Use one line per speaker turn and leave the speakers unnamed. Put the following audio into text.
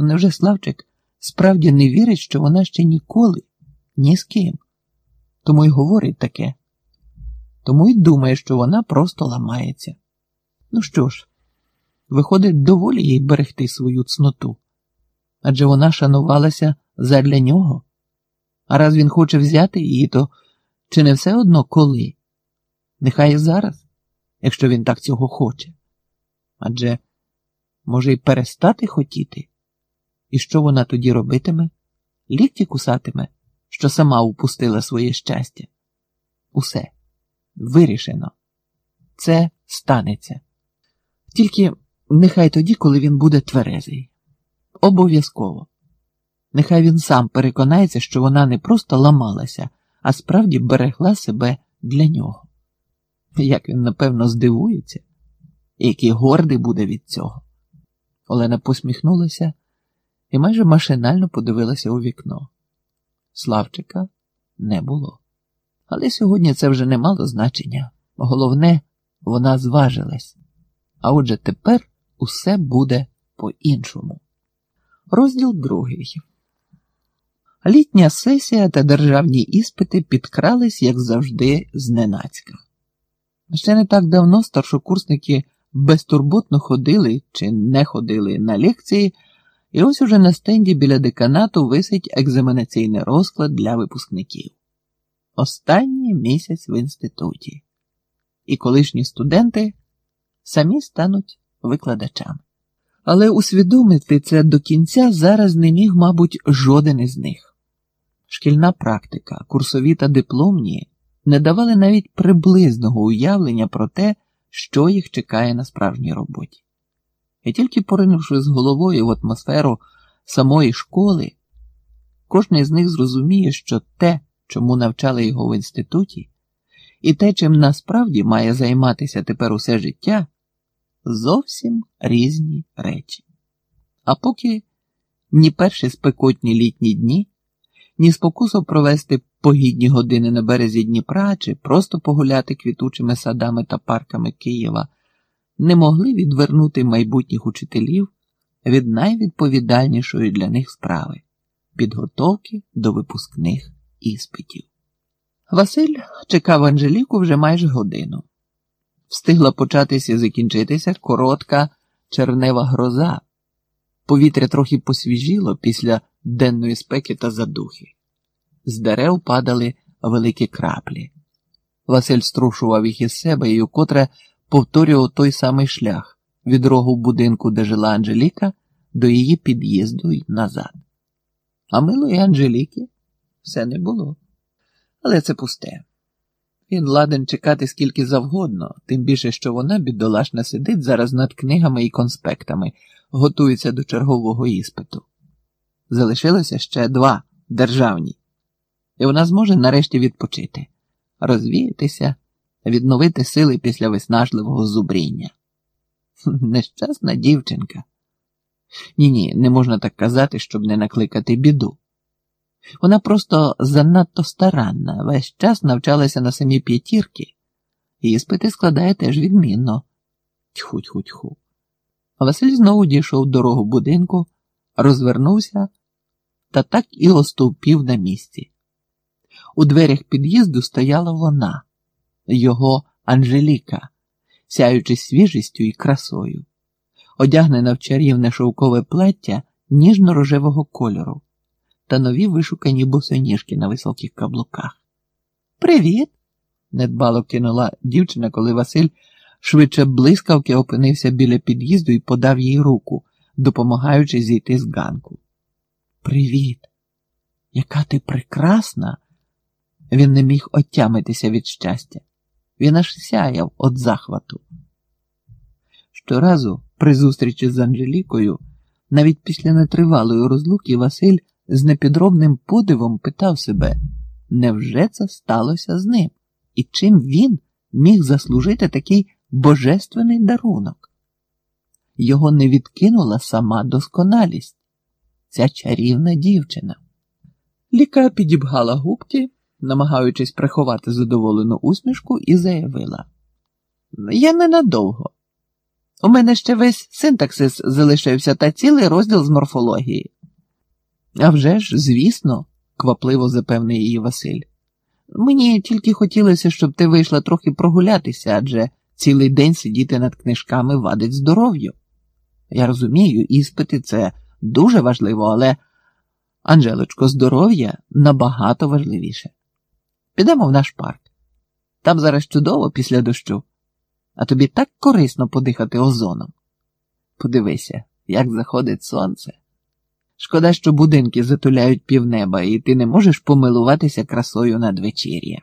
Невже Славчик справді не вірить, що вона ще ніколи ні з ким? Тому й говорить таке, тому й думає, що вона просто ламається. Ну що ж, виходить, доволі їй берегти свою цноту, адже вона шанувалася задля нього. А раз він хоче взяти її, то чи не все одно коли? Нехай і зараз, якщо він так цього хоче. Адже може й перестати хотіти. І що вона тоді робитиме? Лікті кусатиме, що сама упустила своє щастя. Усе вирішено. Це станеться. Тільки нехай тоді, коли він буде тверезий. Обов'язково. Нехай він сам переконається, що вона не просто ламалася, а справді берегла себе для нього. Як він, напевно, здивується, і який гордий буде від цього. Олена посміхнулася і майже машинально подивилася у вікно. Славчика не було. Але сьогодні це вже не мало значення. Головне, вона зважилась. А отже тепер усе буде по-іншому. Розділ другий. Літня сесія та державні іспити підкрались, як завжди, зненацька. Ще не так давно старшокурсники безтурботно ходили чи не ходили на лекції, і ось уже на стенді біля деканату висить екзаменаційний розклад для випускників. Останній місяць в інституті. І колишні студенти самі стануть викладачами. Але усвідомити це до кінця зараз не міг, мабуть, жоден із них. Шкільна практика, курсові та дипломні не давали навіть приблизного уявлення про те, що їх чекає на справжній роботі. І тільки поринувши з головою в атмосферу самої школи, кожен з них зрозуміє, що те, чому навчали його в інституті, і те, чим насправді має займатися тепер усе життя, зовсім різні речі. А поки ні перші спекотні літні дні, ні спокусу провести погідні години на березі Дніпра чи просто погуляти квітучими садами та парками Києва не могли відвернути майбутніх учителів від найвідповідальнішої для них справи підготовки до випускних іспитів. Василь чекав Анжеліку вже майже годину. Встигла початися і закінчитися коротка чернева гроза. Повітря трохи посвіжіло після денної спеки та задухи. З дерев падали великі краплі. Василь струшував їх із себе і укотре повторював той самий шлях від рогу будинку, де жила Анжеліка, до її під'їзду й назад. А милої Анжеліки все не було. Але це пусте. Він ладен чекати скільки завгодно, тим більше, що вона, бідолашна, сидить зараз над книгами і конспектами, готується до чергового іспиту. Залишилося ще два державні, і вона зможе нарешті відпочити, розвіятися, відновити сили після виснажливого зубріння. Нещасна дівчинка. Ні, ні, не можна так казати, щоб не накликати біду. Вона просто занадто старанна, весь час навчалася на самі п'ятірки, і іспити складає теж відмінно. Тьху тьху тьху. Василь знову дійшов дорогу будинку, розвернувся та так і остовпів на місці. У дверях під'їзду стояла вона, його Анжеліка, сяючи свіжістю і красою, одягнена в чарівне шовкове плаття ніжно-рожевого кольору та нові вишукані босоніжки на високих каблуках. Привіт! недбало кинула дівчина, коли Василь швидше блискавки опинився біля під'їзду і подав їй руку, допомагаючи зійти з ганку. Привіт! Яка ти прекрасна! Він не міг отямитися від щастя. Він аж сяяв від захвату. Щоразу, при зустрічі з Анжелікою, навіть після нетривалої розлуки Василь з непідробним подивом питав себе, невже це сталося з ним? І чим він міг заслужити такий божественний дарунок? Його не відкинула сама досконалість, ця чарівна дівчина. Ліка підібгала губки, намагаючись приховати задоволену усмішку, і заявила: Я ненадовго. У мене ще весь синтаксис залишився та цілий розділ з морфології. «А вже ж, звісно, квапливо запевнив її Василь. Мені тільки хотілося, щоб ти вийшла трохи прогулятися, адже цілий день сидіти над книжками вадить здоров'ю. Я розумію, іспити це дуже важливо, але, Анжелочко, здоров'я набагато важливіше. Підемо в наш парк. Там зараз чудово після дощу, а тобі так корисно подихати озоном. Подивися, як заходить сонце. Шкода, що будинки затуляють півнеба, і ти не можеш помилуватися красою надвечір'я.